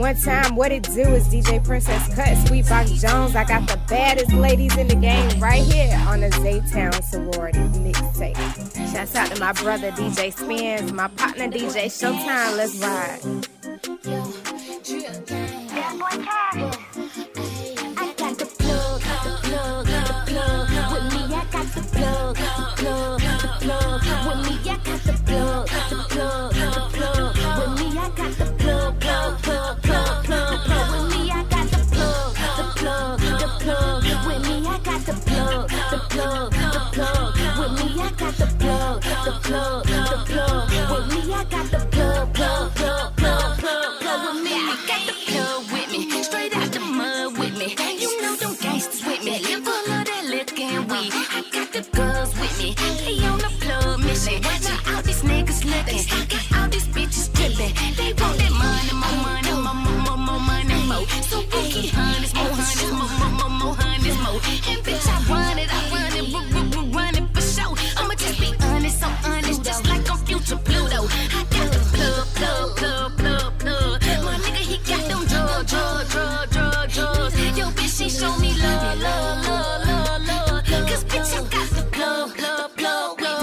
One time, what it do is DJ Princess Cut, Sweet Box Jones. I got the baddest ladies in the game right here on the Zaytown Sorority mixtape. Shouts out to my brother DJ Spins, my partner DJ Showtime. Let's ride. Plug, the plug. With me, I got the plug, plug, plug, plug, plug. With me, I got the plug with me, straight out the mud with me. You know them gangsters with me, full of that liquor and weed. I got the girls with me, they on the plug mission. Now all these niggas looking, got all these bitches dripping. They want that money, more money, more, more, more, more money, more. So we get hundreds, more hundreds, more, more, more, more.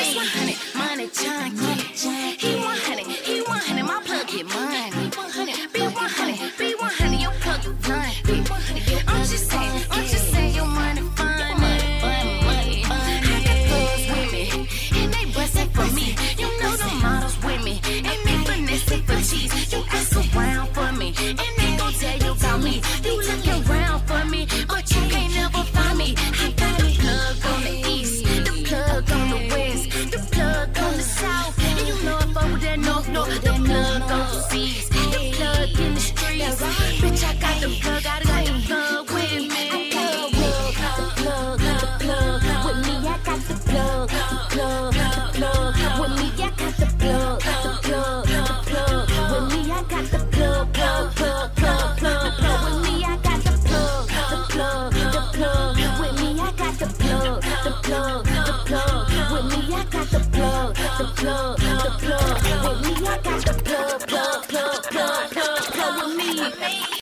Chris 100, money. He 100, he my plug get money. Be 100, be 100, your plug get done. I'm just saying, I'm just saying, your money fine. I got thugs with me, and they bustin' for me. You know the models with me, and they finessing for cheese. You ask around for me, and they gon' tell you about me. see Amazing.